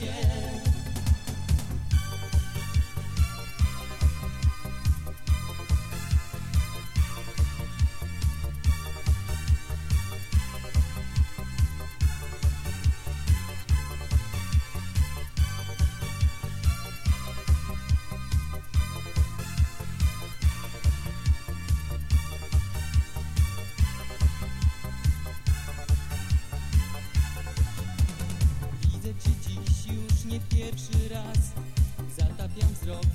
yeah. pierwszy raz. Zatapiam wzrok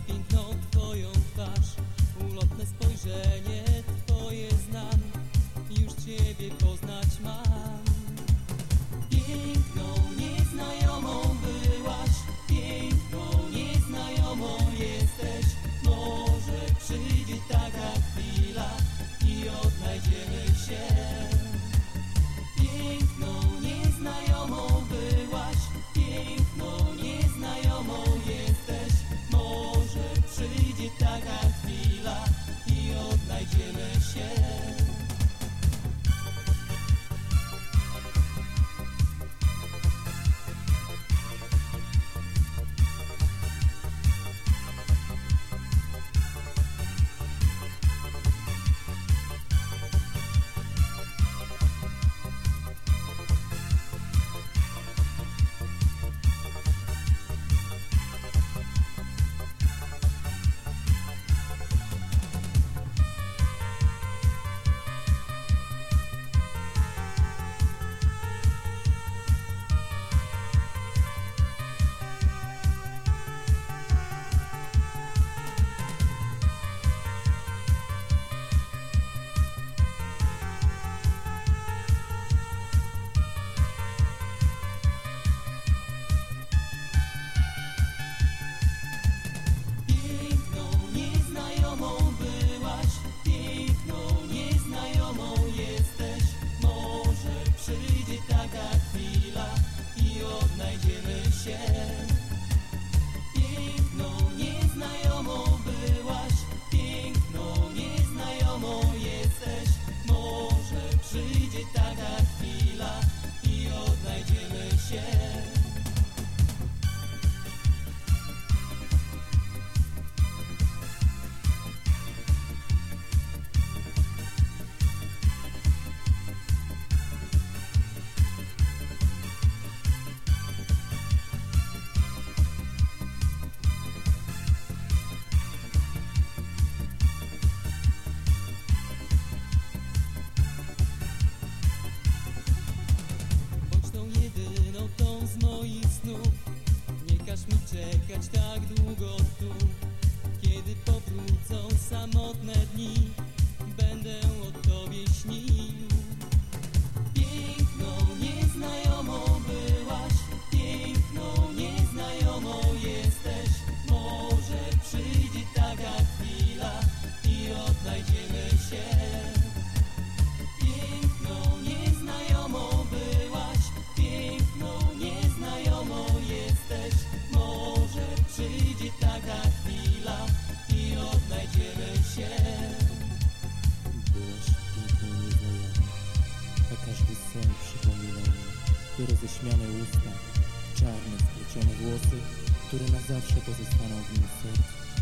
Każesz mi czekać tak długo tu. Kiedy powrócą samotne dni Będę wciąż włosy, które na zawsze pozostaną w nim sercu.